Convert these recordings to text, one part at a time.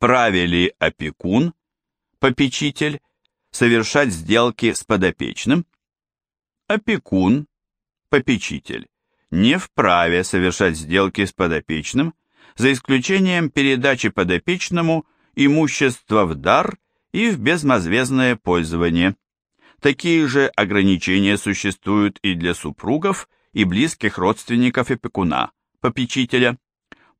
вправе ли опекун, попечитель, совершать сделки с подопечным? Опекун, попечитель, не вправе совершать сделки с подопечным, за исключением передачи подопечному имущества в дар и в безмозвездное пользование. Такие же ограничения существуют и для супругов и близких родственников опекуна, попечителя.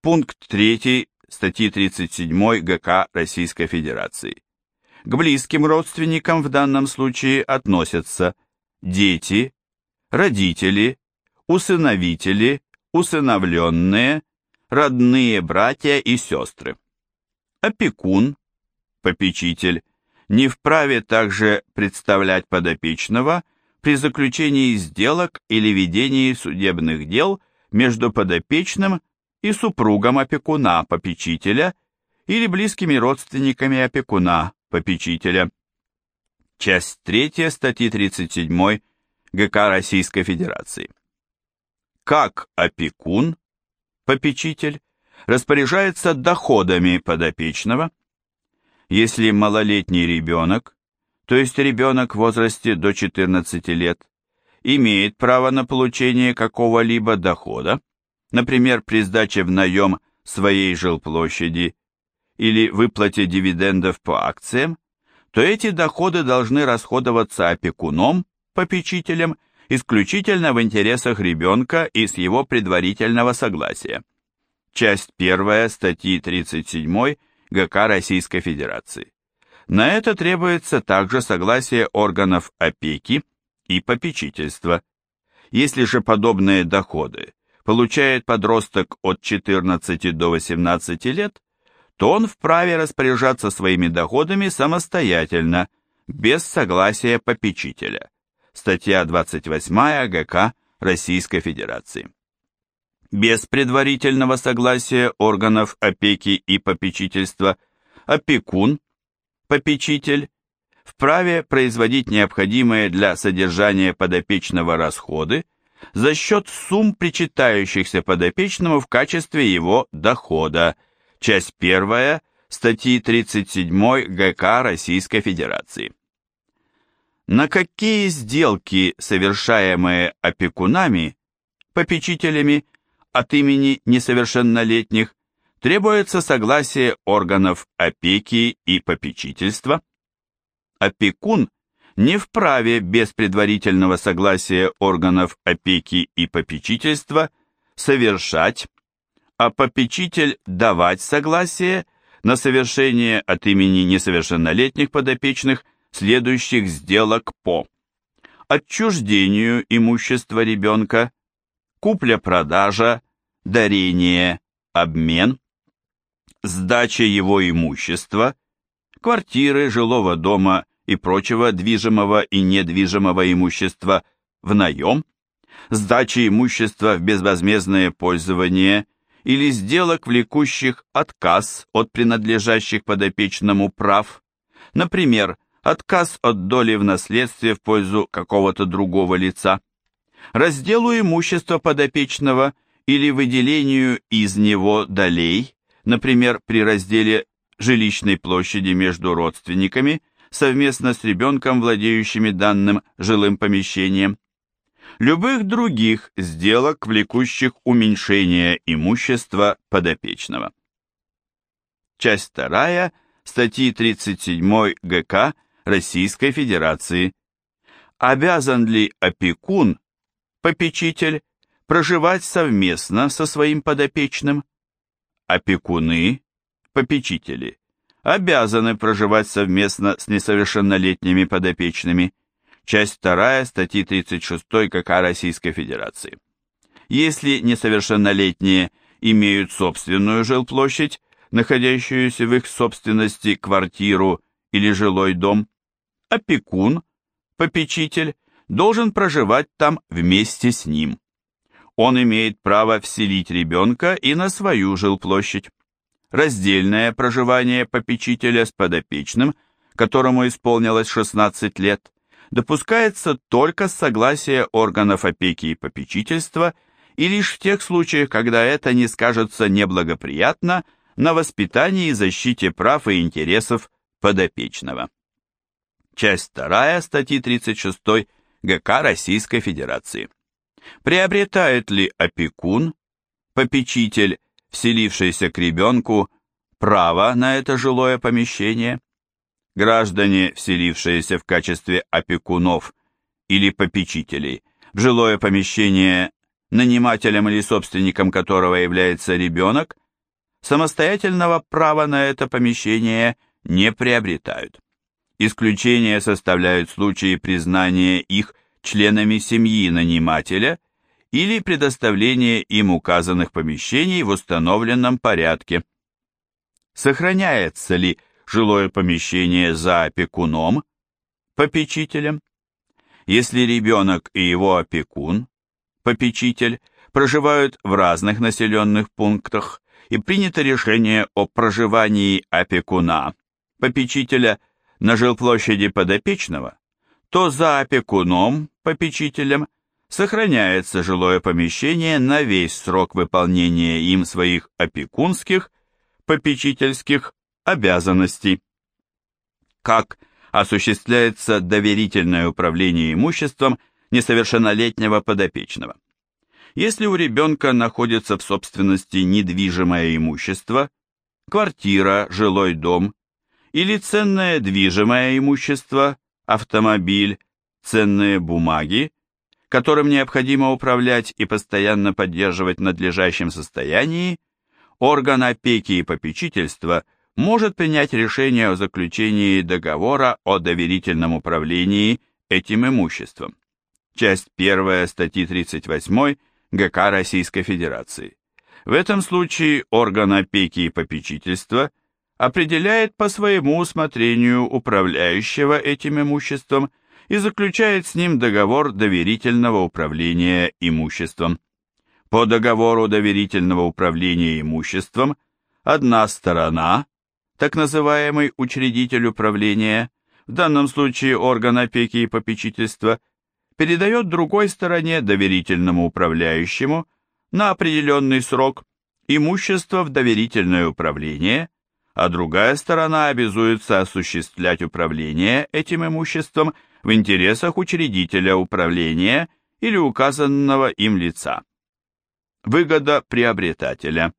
Пункт 3 статьи 37 ГК Российской Федерации. К близким родственникам в данном случае относятся дети, родители, усыновители, усыновленные, родные братья и сестры. Опекун, попечитель, не вправе также представлять подопечного при заключении сделок или ведении судебных дел между подопечным и супругом опекуна, попечителя или близкими родственниками опекуна, попечителя. Часть 3 статьи 37 ГК Российской Федерации. Как опекун, попечитель, распоряжается доходами подопечного, если малолетний ребенок, то есть ребенок в возрасте до 14 лет, имеет право на получение какого-либо дохода, например, при сдаче в наем своей жилплощади или выплате дивидендов по акциям, то эти доходы должны расходоваться опекуном, попечителем, исключительно в интересах ребенка и с его предварительного согласия. Часть 1 статьи 37 ГК Российской Федерации. На это требуется также согласие органов опеки и попечительства. Если же подобные доходы получает подросток от 14 до 18 лет, то он вправе распоряжаться своими доходами самостоятельно, без согласия попечителя. Статья 28 ГК Российской Федерации. Без предварительного согласия органов опеки и попечительства опекун, попечитель, вправе производить необходимые для содержания подопечного расходы, за счет сумм, причитающихся подопечному в качестве его дохода, часть 1 статьи 37 ГК Российской Федерации. На какие сделки, совершаемые опекунами, попечителями от имени несовершеннолетних, требуется согласие органов опеки и попечительства? Опекун не вправе без предварительного согласия органов опеки и попечительства совершать, а попечитель давать согласие на совершение от имени несовершеннолетних подопечных следующих сделок по отчуждению имущества ребенка, купля-продажа, дарение, обмен, сдача его имущества, квартиры, жилого дома и прочего движимого и недвижимого имущества в наем, сдачи имущества в безвозмездное пользование или сделок, влекущих отказ от принадлежащих подопечному прав, например, отказ от доли в наследстве в пользу какого-то другого лица, разделу имущества подопечного или выделению из него долей, например, при разделе жилищной площади между родственниками совместно с ребенком, владеющими данным жилым помещением, любых других сделок, влекущих уменьшение имущества подопечного. Часть 2 статьи 37 ГК Российской Федерации. Обязан ли опекун, попечитель, проживать совместно со своим подопечным? Опекуны, попечители, обязаны проживать совместно с несовершеннолетними подопечными. Часть 2 статьи 36 КК Российской Федерации. Если несовершеннолетние имеют собственную жилплощадь, находящуюся в их собственности квартиру или жилой дом, опекун, попечитель, должен проживать там вместе с ним. Он имеет право вселить ребенка и на свою жилплощадь раздельное проживание попечителя с подопечным, которому исполнилось 16 лет, допускается только с согласия органов опеки и попечительства и лишь в тех случаях, когда это не скажется неблагоприятно на воспитании и защите прав и интересов подопечного. Часть 2 статьи 36 ГК Российской Федерации. Приобретает ли опекун, попечитель, вселившийся к ребенку, право на это жилое помещение? Граждане, вселившиеся в качестве опекунов или попечителей в жилое помещение, нанимателем или собственником которого является ребенок, самостоятельного права на это помещение не приобретают. Исключение составляют случаи признания их членами семьи нанимателя или предоставления им указанных помещений в установленном порядке. Сохраняется ли жилое помещение за опекуном, попечителем? Если ребенок и его опекун, попечитель, проживают в разных населенных пунктах и принято решение о проживании опекуна, попечителя на жилплощади подопечного, то за опекуном, попечителем, сохраняется жилое помещение на весь срок выполнения им своих опекунских, попечительских обязанностей. Как осуществляется доверительное управление имуществом несовершеннолетнего подопечного. Если у ребенка находится в собственности недвижимое имущество, квартира, жилой дом или ценное движимое имущество, автомобиль, ценные бумаги, которым необходимо управлять и постоянно поддерживать в надлежащем состоянии, орган опеки и попечительства может принять решение о заключении договора о доверительном управлении этим имуществом. Часть 1 статьи 38 ГК Российской Федерации. В этом случае орган опеки и попечительства определяет по своему усмотрению управляющего этим имуществом и заключает с ним договор доверительного управления имуществом. По договору доверительного управления имуществом одна сторона, так называемый учредитель управления, в данном случае орган опеки и попечительства, передает другой стороне, доверительному управляющему, на определенный срок имущество в доверительное управление, а другая сторона обязуется осуществлять управление этим имуществом в интересах учредителя управления или указанного им лица. Выгода приобретателя.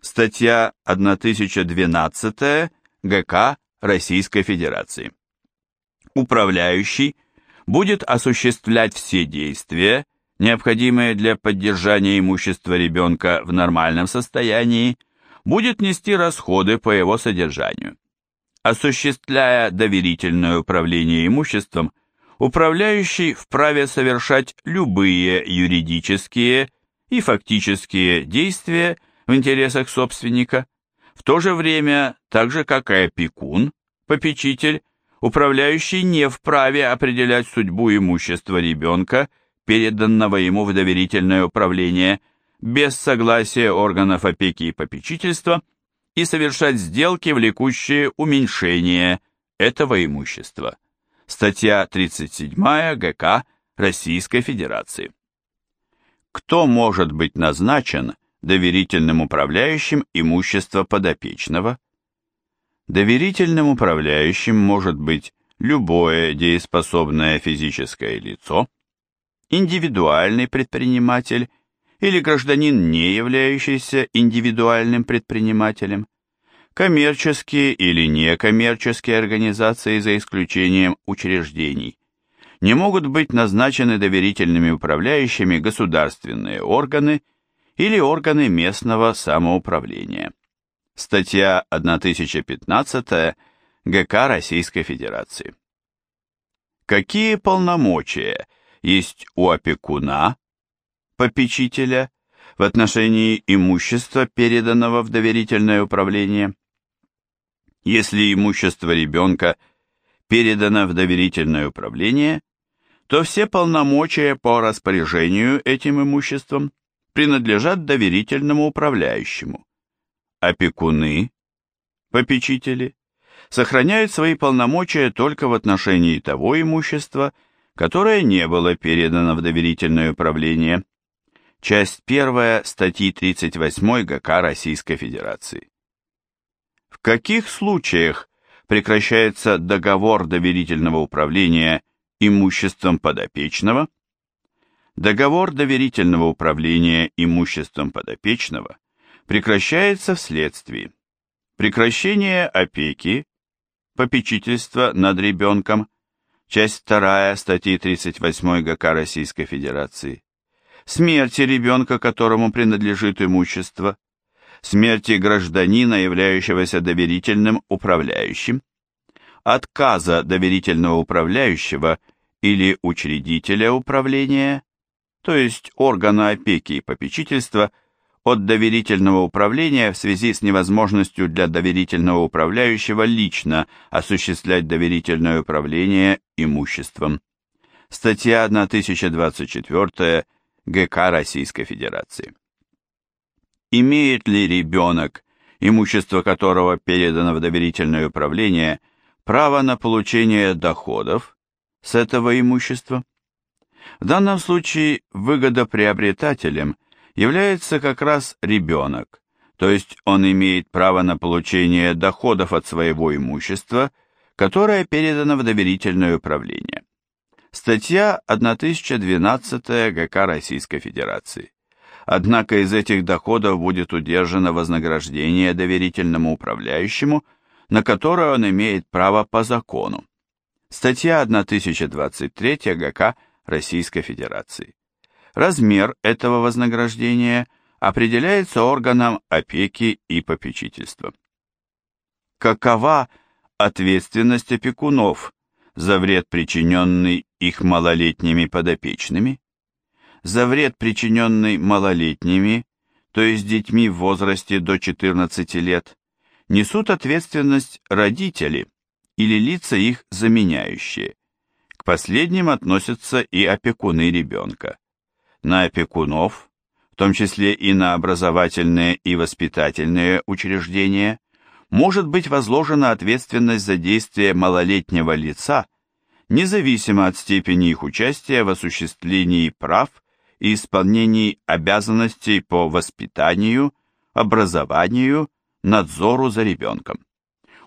Статья 1012 ГК Российской Федерации. Управляющий будет осуществлять все действия, необходимые для поддержания имущества ребенка в нормальном состоянии, будет нести расходы по его содержанию. Осуществляя доверительное управление имуществом, управляющий вправе совершать любые юридические и фактические действия в интересах собственника, в то же время, так же как и опекун, попечитель, управляющий не вправе определять судьбу имущества ребенка, переданного ему в доверительное управление, без согласия органов опеки и попечительства, и совершать сделки, влекущие уменьшение этого имущества. Статья 37 ГК Российской Федерации. Кто может быть назначен доверительным управляющим имущества подопечного? Доверительным управляющим может быть любое дееспособное физическое лицо, индивидуальный предприниматель или гражданин, не являющийся индивидуальным предпринимателем, коммерческие или некоммерческие организации за исключением учреждений. Не могут быть назначены доверительными управляющими государственные органы или органы местного самоуправления. Статья 1015 ГК Российской Федерации. Какие полномочия есть у опекуна, попечителя, в отношении имущества, переданного в доверительное управление? Если имущество ребенка передано в доверительное управление, то все полномочия по распоряжению этим имуществом принадлежат доверительному управляющему опекуны, попечители, сохраняют свои полномочия только в отношении того имущества, которое не было передано в доверительное управление. Часть 1 статьи 38 ГК Российской Федерации. В каких случаях прекращается договор доверительного управления имуществом подопечного? Договор доверительного управления имуществом подопечного прекращается вследствие прекращения опеки, попечительства над ребенком, часть 2 статьи 38 ГК Российской Федерации, смерти ребенка, которому принадлежит имущество, смерти гражданина, являющегося доверительным управляющим, отказа доверительного управляющего или учредителя управления, то есть органа опеки и попечительства, от доверительного управления в связи с невозможностью для доверительного управляющего лично осуществлять доверительное управление имуществом. Статья 1024 ГК Российской Федерации. Имеет ли ребенок, имущество которого передано в доверительное управление, право на получение доходов с этого имущества? В данном случае выгодоприобретателем является как раз ребенок, то есть он имеет право на получение доходов от своего имущества, которое передано в доверительное управление. Статья 1012 ГК Российской Федерации. Однако из этих доходов будет удержано вознаграждение доверительному управляющему, на которое он имеет право по закону. Статья 1023 ГК Российской Федерации. Размер этого вознаграждения определяется органом опеки и попечительства. Какова ответственность опекунов за вред, причиненный их малолетними подопечными? За вред, причиненный малолетними, то есть детьми в возрасте до 14 лет, несут ответственность родители или лица их заменяющие. К последним относятся и опекуны ребенка. На опекунов, в том числе и на образовательные и воспитательные учреждения, может быть возложена ответственность за действия малолетнего лица, независимо от степени их участия в осуществлении прав и исполнении обязанностей по воспитанию, образованию, надзору за ребенком.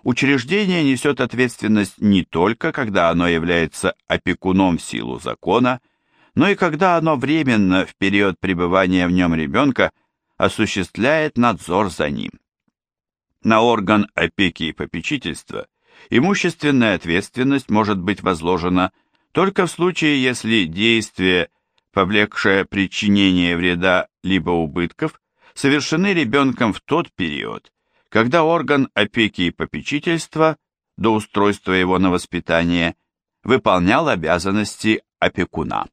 Учреждение несет ответственность не только, когда оно является опекуном в силу закона, но и когда оно временно в период пребывания в нем ребенка осуществляет надзор за ним. На орган опеки и попечительства имущественная ответственность может быть возложена только в случае, если действие, повлекшее причинение вреда либо убытков, совершены ребенком в тот период, когда орган опеки и попечительства до устройства его на воспитание выполнял обязанности опекуна.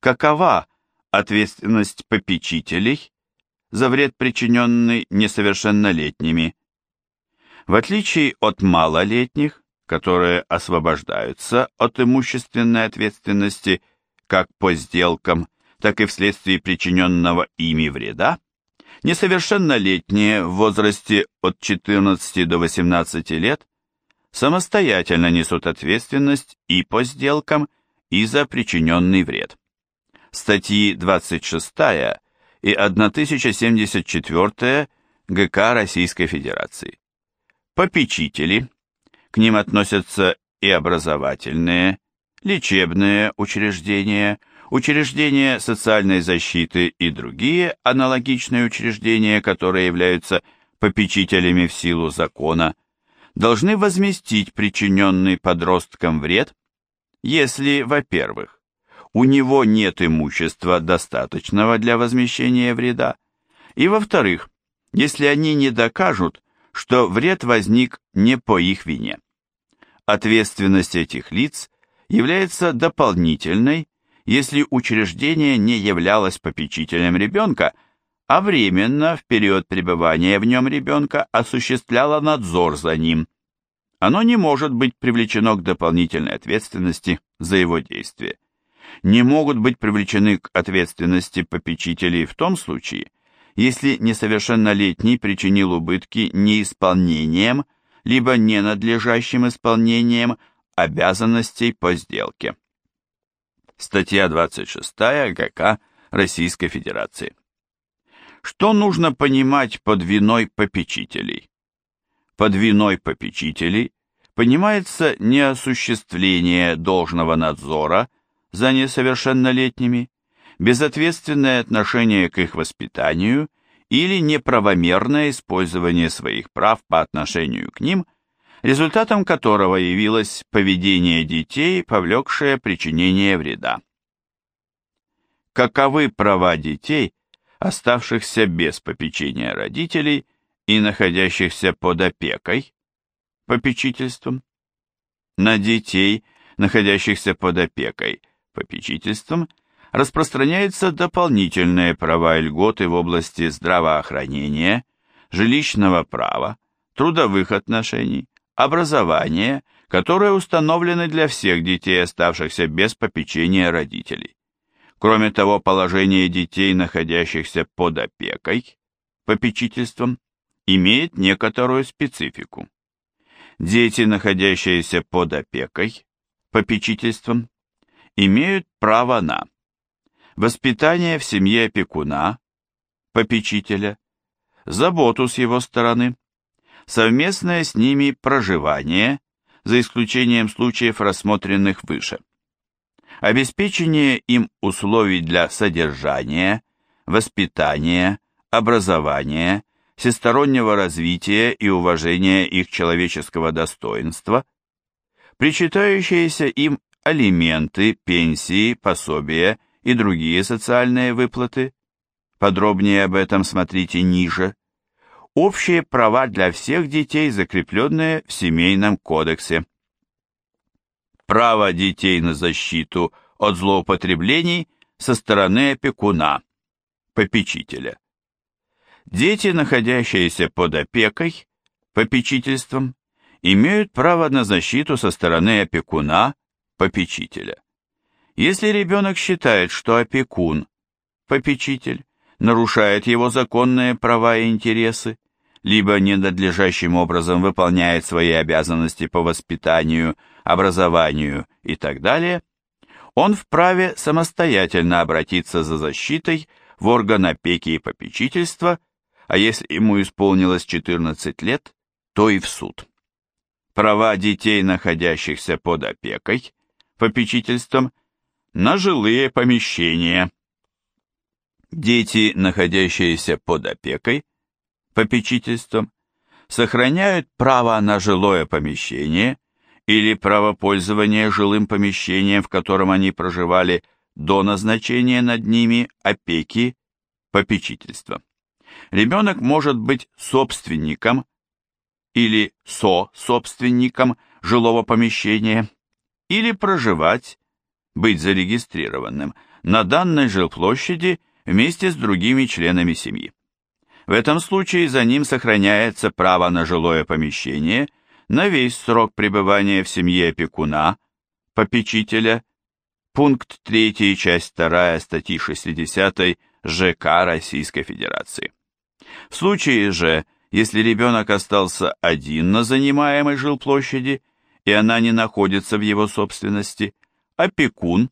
Какова ответственность попечителей за вред, причиненный несовершеннолетними? В отличие от малолетних, которые освобождаются от имущественной ответственности как по сделкам, так и вследствие причиненного ими вреда, несовершеннолетние в возрасте от 14 до 18 лет самостоятельно несут ответственность и по сделкам, и за причиненный вред статьи 26 и 1074 ГК Российской Федерации. Попечители, к ним относятся и образовательные, лечебные учреждения, учреждения социальной защиты и другие аналогичные учреждения, которые являются попечителями в силу закона, должны возместить причиненный подросткам вред, если, во-первых, у него нет имущества, достаточного для возмещения вреда, и, во-вторых, если они не докажут, что вред возник не по их вине. Ответственность этих лиц является дополнительной, если учреждение не являлось попечителем ребенка, а временно, в период пребывания в нем ребенка, осуществляло надзор за ним. Оно не может быть привлечено к дополнительной ответственности за его действия не могут быть привлечены к ответственности попечителей в том случае, если несовершеннолетний причинил убытки неисполнением либо ненадлежащим исполнением обязанностей по сделке. Статья 26 ГК Российской Федерации. Что нужно понимать под виной попечителей? Под виной попечителей понимается неосуществление должного надзора за несовершеннолетними, безответственное отношение к их воспитанию или неправомерное использование своих прав по отношению к ним, результатом которого явилось поведение детей, повлекшее причинение вреда. Каковы права детей, оставшихся без попечения родителей и находящихся под опекой, попечительством? На детей, находящихся под опекой, попечительством, распространяются дополнительные права и льготы в области здравоохранения, жилищного права, трудовых отношений, образования, которые установлены для всех детей, оставшихся без попечения родителей. Кроме того, положение детей, находящихся под опекой, попечительством, имеет некоторую специфику. Дети, находящиеся под опекой, попечительством, имеют право на воспитание в семье опекуна, попечителя, заботу с его стороны, совместное с ними проживание, за исключением случаев, рассмотренных выше, обеспечение им условий для содержания, воспитания, образования, всестороннего развития и уважения их человеческого достоинства, причитающиеся им алименты, пенсии, пособия и другие социальные выплаты, подробнее об этом смотрите ниже, общие права для всех детей, закрепленные в Семейном кодексе. Право детей на защиту от злоупотреблений со стороны опекуна, попечителя. Дети, находящиеся под опекой, попечительством, имеют право на защиту со стороны опекуна, попечителя. Если ребенок считает, что опекун, попечитель, нарушает его законные права и интересы, либо ненадлежащим образом выполняет свои обязанности по воспитанию, образованию и так далее, он вправе самостоятельно обратиться за защитой в орган опеки и попечительства, а если ему исполнилось 14 лет, то и в суд. Права детей, находящихся под опекой, попечительством – на жилые помещения. Дети, находящиеся под опекой, попечительством, сохраняют право на жилое помещение или право пользования жилым помещением, в котором они проживали до назначения над ними опеки, попечительства. Ребенок может быть собственником или со-собственником жилого помещения или проживать быть зарегистрированным на данной жилплощади вместе с другими членами семьи. В этом случае за ним сохраняется право на жилое помещение на весь срок пребывания в семье опекуна, попечителя, пункт 3, часть 2 статьи 60 ЖК Российской Федерации. В случае же, если ребенок остался один на занимаемой жилплощади, и она не находится в его собственности, опекун,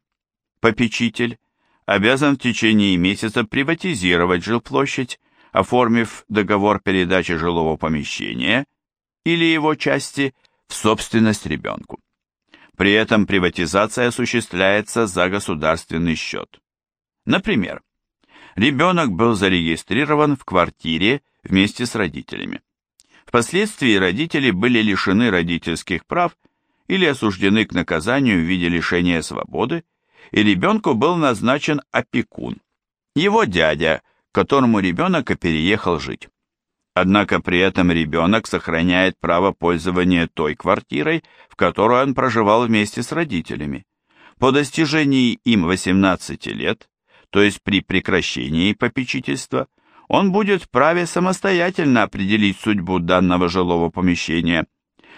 попечитель, обязан в течение месяца приватизировать жилплощадь, оформив договор передачи жилого помещения или его части в собственность ребенку. При этом приватизация осуществляется за государственный счет. Например, ребенок был зарегистрирован в квартире вместе с родителями. Впоследствии родители были лишены родительских прав или осуждены к наказанию в виде лишения свободы, и ребенку был назначен опекун, его дядя, к которому ребенок и переехал жить. Однако при этом ребенок сохраняет право пользования той квартирой, в которой он проживал вместе с родителями. По достижении им 18 лет, то есть при прекращении попечительства, он будет вправе самостоятельно определить судьбу данного жилого помещения –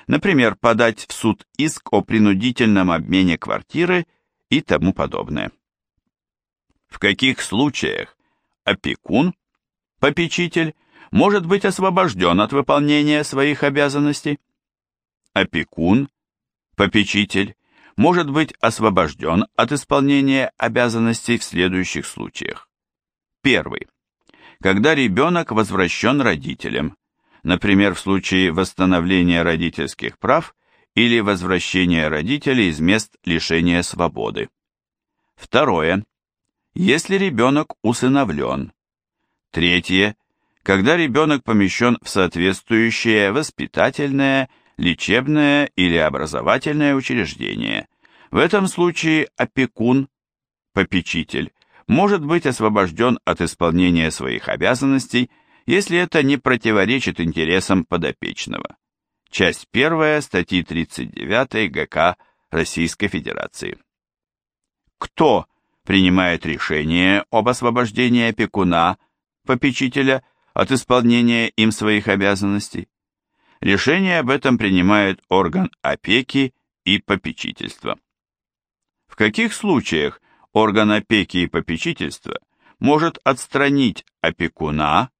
например, подать в суд иск о принудительном обмене квартиры и тому подобное. В каких случаях опекун, попечитель, может быть освобожден от выполнения своих обязанностей? Опекун, попечитель, может быть освобожден от исполнения обязанностей в следующих случаях. Первый. Когда ребенок возвращен родителям, например, в случае восстановления родительских прав или возвращения родителей из мест лишения свободы. Второе. Если ребенок усыновлен. Третье. Когда ребенок помещен в соответствующее воспитательное, лечебное или образовательное учреждение. В этом случае опекун, попечитель, может быть освобожден от исполнения своих обязанностей, если это не противоречит интересам подопечного. Часть 1 статьи 39 ГК Российской Федерации. Кто принимает решение об освобождении опекуна, попечителя, от исполнения им своих обязанностей? Решение об этом принимает орган опеки и попечительства. В каких случаях орган опеки и попечительства может отстранить опекуна,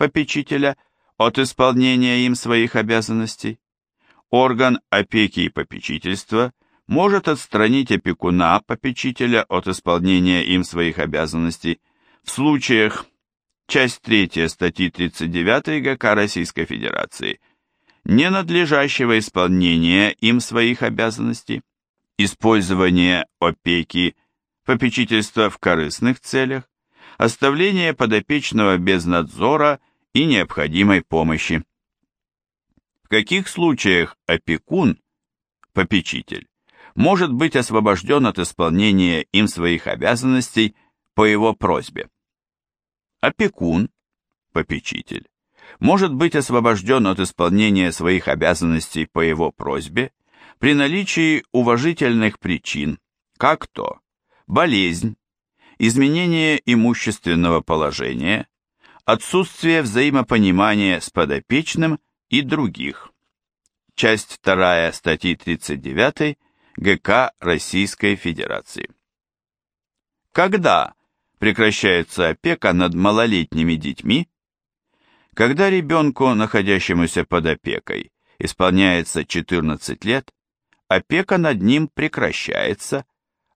попечителя, от исполнения им своих обязанностей. Орган опеки и попечительства может отстранить опекуна, попечителя от исполнения им своих обязанностей в случаях, часть 3 статьи 39 ГК Российской Федерации, ненадлежащего исполнения им своих обязанностей, использование опеки попечительство в корыстных целях, оставление подопечного без надзора и необходимой помощи. В каких случаях опекун, попечитель, может быть освобожден от исполнения им своих обязанностей по его просьбе? Опекун, попечитель, может быть освобожден от исполнения своих обязанностей по его просьбе при наличии уважительных причин, как то болезнь, изменение имущественного положения, отсутствие взаимопонимания с подопечным и других. Часть 2 статьи 39 ГК Российской Федерации. Когда прекращается опека над малолетними детьми? Когда ребенку, находящемуся под опекой, исполняется 14 лет, опека над ним прекращается,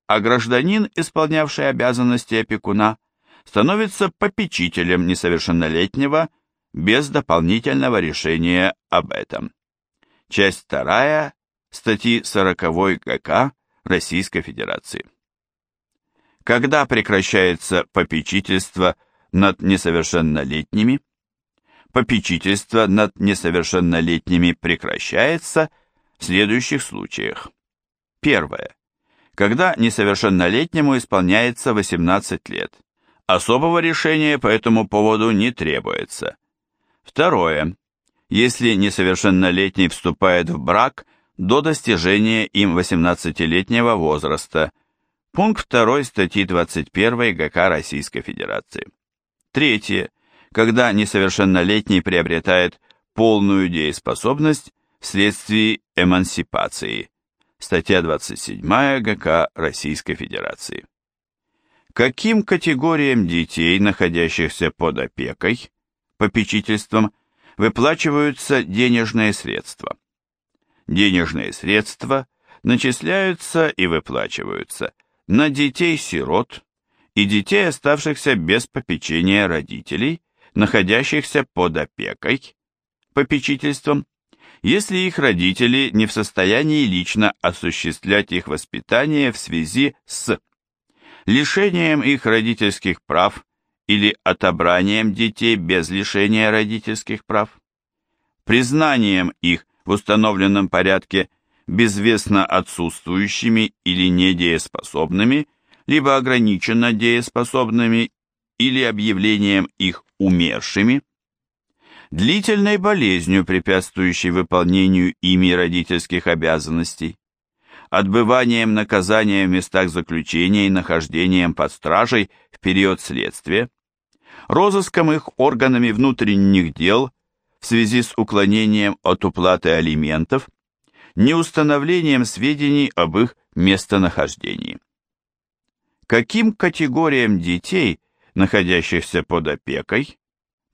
а гражданин, исполнявший обязанности опекуна, становится попечителем несовершеннолетнего без дополнительного решения об этом. Часть 2 статьи 40 ГК Российской Федерации. Когда прекращается попечительство над несовершеннолетними? Попечительство над несовершеннолетними прекращается в следующих случаях. Первое когда несовершеннолетнему исполняется 18 лет. Особого решения по этому поводу не требуется. Второе. Если несовершеннолетний вступает в брак до достижения им 18-летнего возраста. Пункт 2 статьи 21 ГК Российской Федерации. Третье. Когда несовершеннолетний приобретает полную дееспособность вследствие эмансипации статья 27 ГК Российской Федерации. Каким категориям детей, находящихся под опекой, попечительством, выплачиваются денежные средства? Денежные средства начисляются и выплачиваются на детей-сирот и детей, оставшихся без попечения родителей, находящихся под опекой, попечительством, если их родители не в состоянии лично осуществлять их воспитание в связи с лишением их родительских прав или отобранием детей без лишения родительских прав, признанием их в установленном порядке безвестно отсутствующими или недееспособными, либо ограниченно дееспособными или объявлением их умершими, длительной болезнью, препятствующей выполнению ими родительских обязанностей, отбыванием наказания в местах заключения и нахождением под стражей в период следствия, розыском их органами внутренних дел в связи с уклонением от уплаты алиментов, неустановлением сведений об их местонахождении. Каким категориям детей, находящихся под опекой,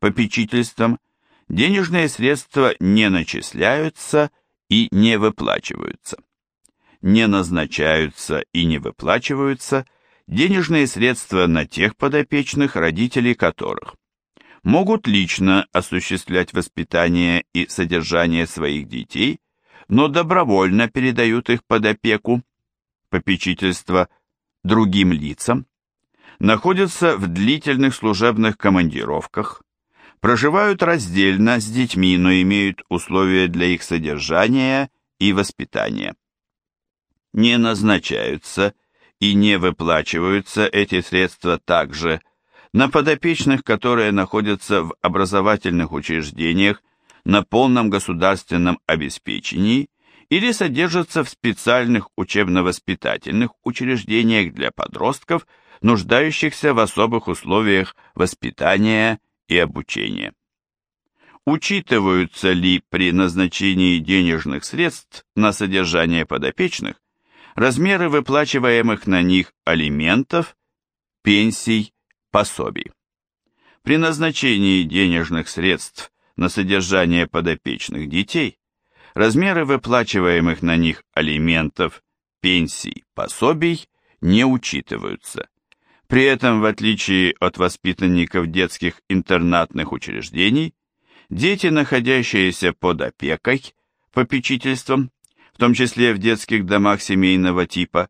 попечительством денежные средства не начисляются и не выплачиваются. Не назначаются и не выплачиваются денежные средства на тех подопечных, родителей которых могут лично осуществлять воспитание и содержание своих детей, но добровольно передают их под опеку, попечительство другим лицам, находятся в длительных служебных командировках, проживают раздельно с детьми, но имеют условия для их содержания и воспитания. Не назначаются и не выплачиваются эти средства также на подопечных, которые находятся в образовательных учреждениях на полном государственном обеспечении или содержатся в специальных учебно-воспитательных учреждениях для подростков, нуждающихся в особых условиях воспитания и обучения. Учитываются ли при назначении денежных средств на содержание подопечных размеры выплачиваемых на них алиментов, пенсий, пособий? При назначении денежных средств на содержание подопечных детей размеры выплачиваемых на них алиментов, пенсий, пособий не учитываются. При этом, в отличие от воспитанников детских интернатных учреждений, дети, находящиеся под опекой, попечительством, в том числе в детских домах семейного типа,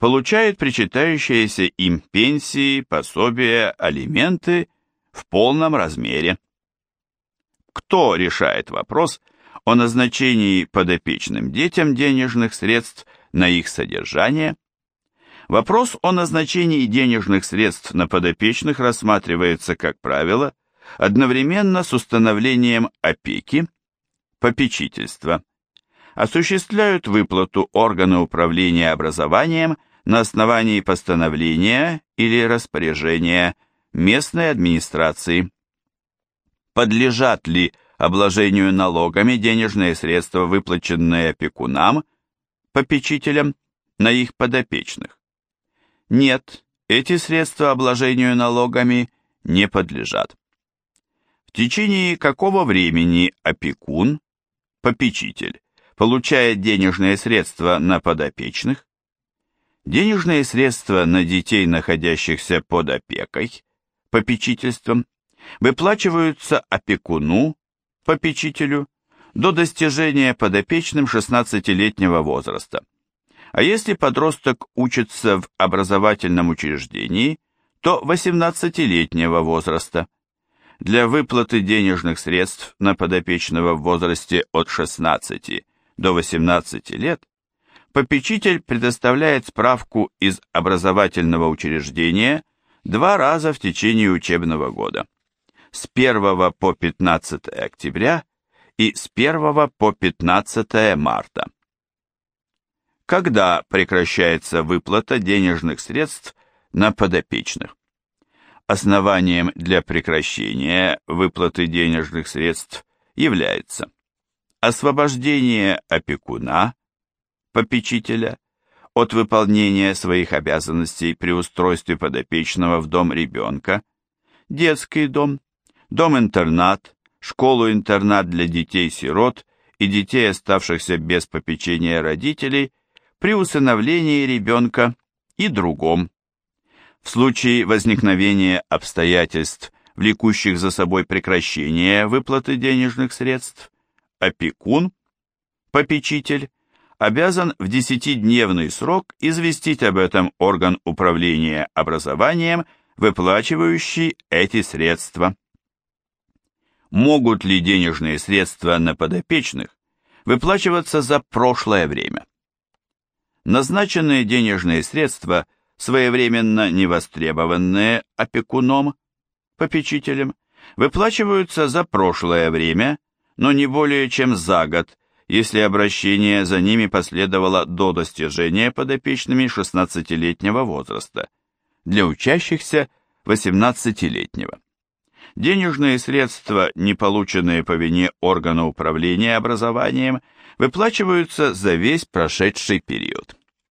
получают причитающиеся им пенсии, пособия, алименты в полном размере. Кто решает вопрос о назначении подопечным детям денежных средств на их содержание – Вопрос о назначении денежных средств на подопечных рассматривается, как правило, одновременно с установлением опеки, попечительства. Осуществляют выплату органы управления образованием на основании постановления или распоряжения местной администрации. Подлежат ли обложению налогами денежные средства, выплаченные опекунам, попечителям, на их подопечных? Нет, эти средства обложению налогами не подлежат. В течение какого времени опекун, попечитель, получает денежные средства на подопечных? Денежные средства на детей, находящихся под опекой, попечительством, выплачиваются опекуну, попечителю, до достижения подопечным 16-летнего возраста. А если подросток учится в образовательном учреждении, то 18-летнего возраста. Для выплаты денежных средств на подопечного в возрасте от 16 до 18 лет попечитель предоставляет справку из образовательного учреждения два раза в течение учебного года, с 1 по 15 октября и с 1 по 15 марта когда прекращается выплата денежных средств на подопечных. Основанием для прекращения выплаты денежных средств является освобождение опекуна, попечителя, от выполнения своих обязанностей при устройстве подопечного в дом ребенка, детский дом, дом-интернат, школу-интернат для детей-сирот и детей, оставшихся без попечения родителей, при усыновлении ребенка и другом. В случае возникновения обстоятельств, влекущих за собой прекращение выплаты денежных средств, опекун, попечитель, обязан в десятидневный срок известить об этом орган управления образованием, выплачивающий эти средства. Могут ли денежные средства на подопечных выплачиваться за прошлое время? назначенные денежные средства, своевременно невостребованные опекуном, попечителем, выплачиваются за прошлое время, но не более чем за год, если обращение за ними последовало до достижения подопечными 16-летнего возраста, для учащихся 18-летнего. Денежные средства, не полученные по вине органа управления образованием, выплачиваются за весь прошедший период.